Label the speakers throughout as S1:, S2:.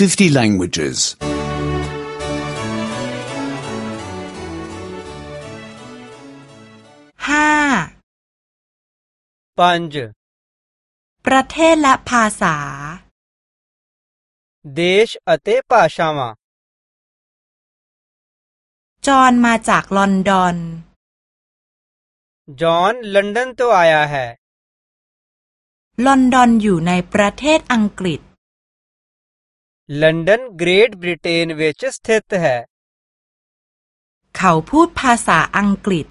S1: 50 languages.
S2: ห้าประเทศและภาษา
S3: देश अते भाषावा
S2: จอห์นมาจากลอนดอน
S3: จอห์นล जॉन लंदन तो आया है
S2: ลอนดอนอยู่ในประเทศอังกฤษ
S3: ਲੰਡਨ ਗ੍ਰੇਟ ਬ੍ਰਿਟੇਨ ਵਿੱਚ ਸਥਿਤ ਹੈ
S2: เขาพูดภาษาอังกฤษ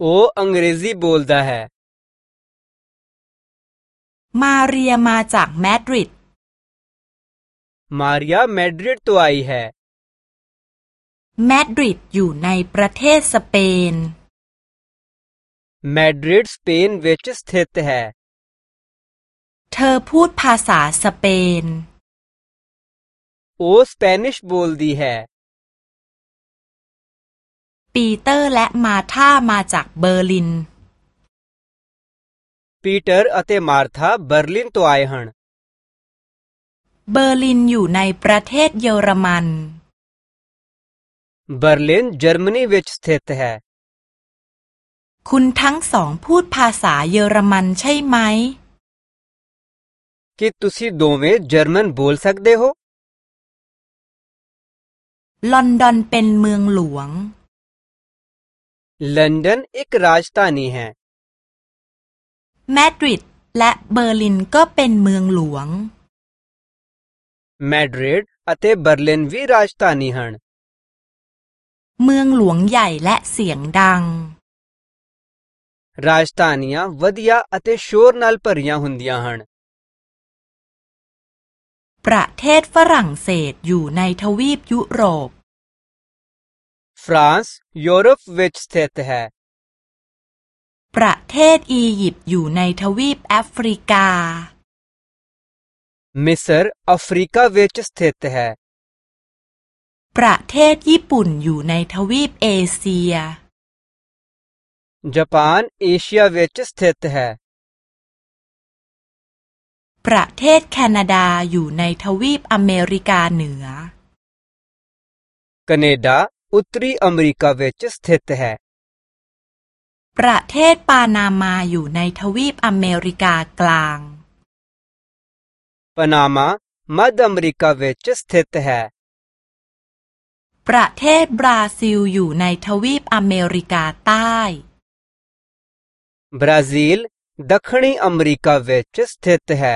S3: ਉਹ ਅੰਗਰੇਜ਼ੀ ਬੋਲਦਾ ਹੈ
S2: มาเรียมาจากมาดริด
S3: ਮਾਰੀਆ ਮੈਡਰਿਡ ਤੋਂ ਆਈ ਹੈ
S2: มาดริดอยู่ในประเทศสเปน
S3: ਮੈਡਰਿਡ ਸਪੇਨ ਵਿੱਚ ਸਥਿਤ ਹੈ
S2: เธอพูดภาษาสเปน
S3: ਉਹ ਸਪੈਨਿਸ਼ ਬੋਲਦੀ ਹੈ
S2: ปีเตอร์และมาร์ธามาจากเบอร์ลิน
S3: ਪੀਟਰ ਅਤੇ ਮਾਰਥਾ ਬਰਲਿਨ ਤੋਂ ਆਏ ਹਨ
S2: เบอร์ลินอยู่ในประเทศเยอรมัน
S3: ਬਰਲਿਨ ਜਰਮਨੀ ਵਿੱਚ ਸਥਿਤ ਹੈ
S2: คุณทั้งสองพูดภาษาเยอรมันใช่ไหม
S3: ਕੀ ਤੁਸੀਂ ਦੋਵੇਂ ਜਰਮਨ ਬੋਲ ਸਕਦੇ ਹੋ
S2: ลอนดอนเป็นเมืองหลวง
S3: ਲੰਦਨ ਇੱਕ ਰਾਜਧਾਨੀ ਹੈ
S2: มาดริดและเบอร์ลินก็เป็นเมืองหลวง
S3: मैड्रिड และเบอร์ลินวีราชธานีหัน
S2: เมืองหลวงใหญ่และเสียงดัง
S3: ราชธานีวดียาและโชรนัลปริยาหุนดียาหัน
S2: ประเทศฝรั่งเศสอยู่ในทวีปยุโรป
S3: फ्रांस यूरोप विच स्थित है
S2: ประเทศอียิปต์อยู่ในทวีปแอฟริกา
S3: มิสร์แอฟริกาเวชสถิตแห่
S2: ประเทศญี่ปุ่นอยู่ในทวีปเอเชีย
S3: ญี่ปุ่นเอเชียเวชสถิตแห่
S2: ประเทศแคนาดาอยู่ในทวีปอเมริกาเหนือ
S3: แคนาดา อุตรีอเมริกาเวชสถิตแห์
S2: ประเทศปานามาอยู่ในทวีปอเมริกากลาง
S3: ปานามามัดอเมริกาเวชสถิตแห์
S2: ประเทศบราซิลอยู่ในทวีปอเมริกาใต้
S3: บราซิล दक्षिणी अमेरिका विच स्थित है